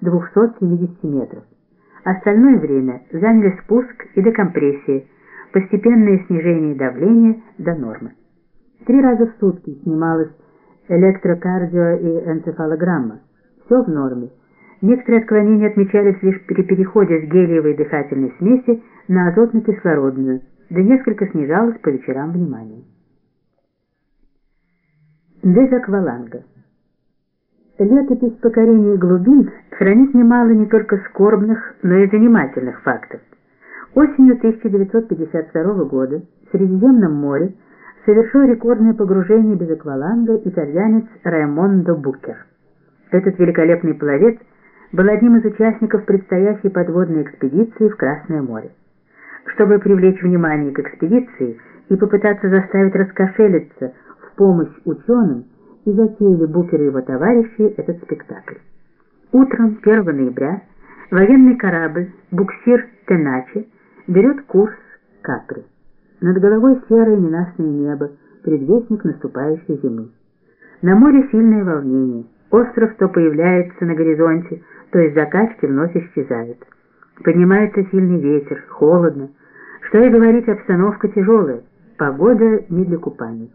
270 метров. Остальное время заняли спуск и декомпрессия, постепенное снижение давления до нормы. Три раза в сутки снималась электрокардио и энцефалограмма. Все в норме. Некоторые отклонения отмечались лишь при переходе с гелиевой дыхательной смеси на азотно-кислородную, да несколько снижалось по вечерам внимание. Дезакваланга Летопись покорения глубин хранит немало не только скорбных, но и занимательных фактов. Осенью 1952 года в Средиземном море совершил рекордное погружение без акваланга итальянец Раймондо Букер. Этот великолепный пловец был одним из участников предстоящей подводной экспедиции в Красное море. Чтобы привлечь внимание к экспедиции и попытаться заставить раскошелиться в помощь ученым, и затеяли Букер и его товарищи этот спектакль. Утром 1 ноября военный корабль «Буксир Теначи» берет курс Капри. Над головой серое ненастное небо, предвестник наступающей зимы. На море сильное волнение. Остров то появляется на горизонте, то из закачки вновь исчезает. Поднимается сильный ветер, холодно. Что и говорить, обстановка тяжелая, погода не для купания.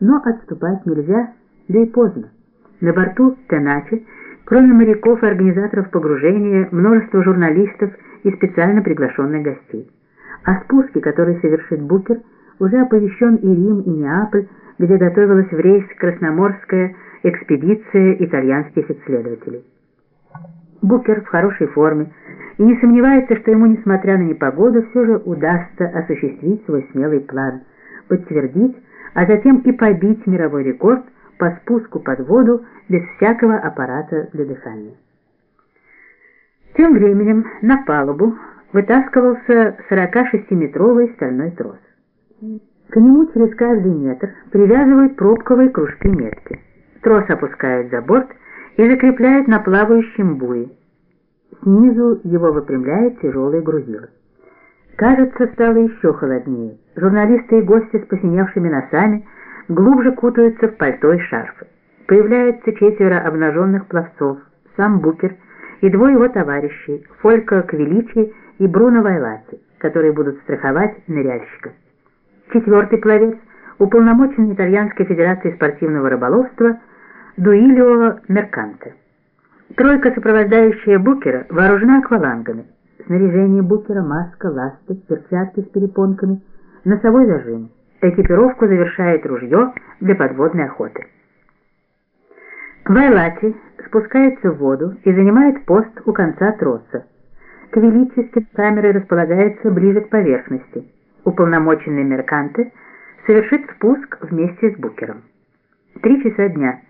Но отступать нельзя, да и поздно. На борту Теначи, кроме моряков и организаторов погружения, множество журналистов и специально приглашенных гостей. О спуске, который совершит Букер, уже оповещен и Рим, и Неаполь, где готовилась в рейс Красноморская экспедиция итальянских исследователей. Букер в хорошей форме и не сомневается, что ему, несмотря на непогоду, все же удастся осуществить свой смелый план, подтвердить, а затем и побить мировой рекорд – по спуску под воду без всякого аппарата для дыхания. Тем временем на палубу вытаскивался 46-метровый стальной трос. К нему через каждый метр привязывают пробковые кружки метки. Трос опускают за борт и закрепляют на плавающем буе. Снизу его выпрямляет тяжелый грузило. Кажется, стало еще холоднее. Журналисты и гости с посиневшими носами – глубже кутаются в пальто и шарфы. Появляются четверо обнаженных пловцов, сам Букер и двое его товарищей, Фолька Квеличи и Бруно Вайлати, которые будут страховать ныряльщика. Четвертый пловец, уполномоченный Итальянской Федерации спортивного рыболовства Дуилио Мерканте. Тройка, сопровождающая Букера, вооружена аквалангами. Снаряжение Букера, маска, ласты, перчатки с перепонками, носовой зажим. Экипировку завершает ружье для подводной охоты. Вайлати спускается в воду и занимает пост у конца троса. Квиличи с камерой располагается ближе к поверхности. Уполномоченный Мерканте совершит спуск вместе с Букером. Три часа дня.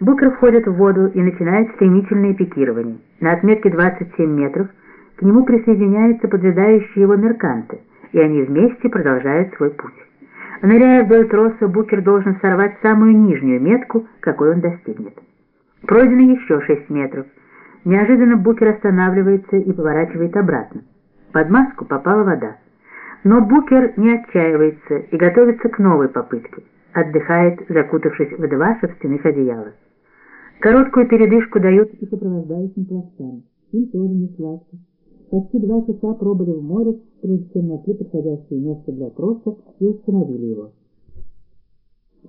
Букер входит в воду и начинает стремительное пикирование. На отметке 27 метров к нему присоединяется поджидающий его Мерканте, и они вместе продолжают свой путь. Ныряя вдоль троса, Букер должен сорвать самую нижнюю метку, какой он достигнет. Пройдено еще 6 метров. Неожиданно Букер останавливается и поворачивает обратно. Под маску попала вода. Но Букер не отчаивается и готовится к новой попытке. Отдыхает, закутавшись в два шерстяных одеяла. Короткую передышку дают и сопровождающим пластам. Им тоже не сладко. Почти два часа пробыли в море, прежде чем нашли подходящее место для троса и установили его.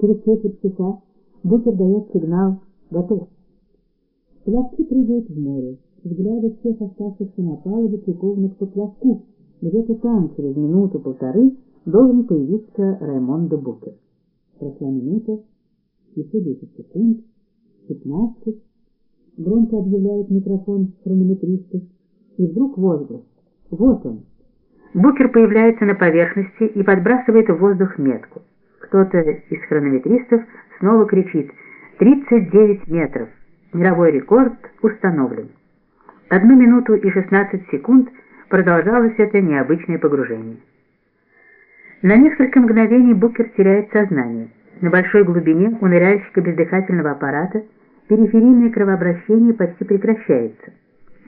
Через четверть часа букер дает сигнал «Готов». Плавки прыгают в море. Взгляды всех оставшихся на палубе прикованы к поплавку. Где-то там, через минуту-полторы, должен появиться Раймондо Букер. Прошла минута, еще 10 секунд, 15. Громко объявляет микрофон хронометриста и вдруг возглас. Вот он. Букер появляется на поверхности и подбрасывает в воздух метку. Кто-то из хронометристов снова кричит «39 метров! Мировой рекорд установлен!» Одну минуту и 16 секунд продолжалось это необычное погружение. На несколько мгновений Букер теряет сознание. На большой глубине у ныряльщика бездыхательного аппарата периферийное кровообращение почти прекращается.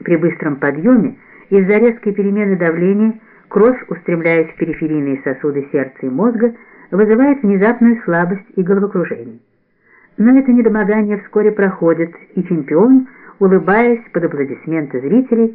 При быстром подъеме из-за резкой перемены давления кровь, устремляясь в периферийные сосуды сердца и мозга, вызывает внезапную слабость и головокружение. Но это недомогание вскоре проходит, и чемпион улыбаясь под аплодисменты зрителей,